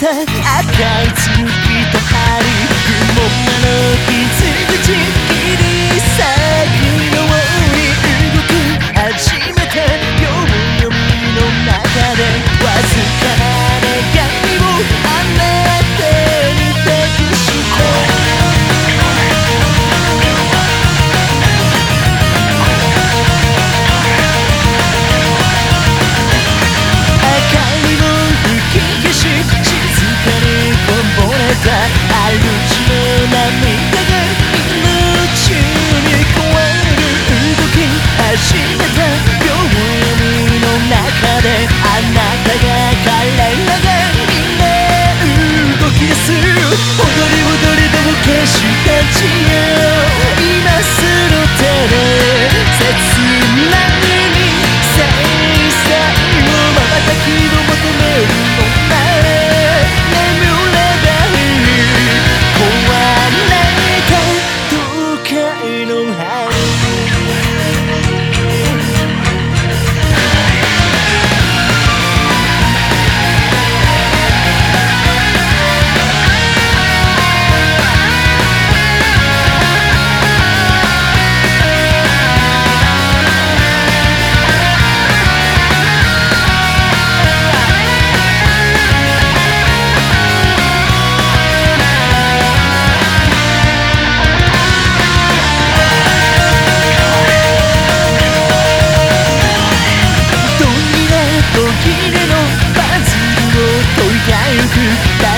た赤い月と針雲なの傷口。きでのまズを問いがゆく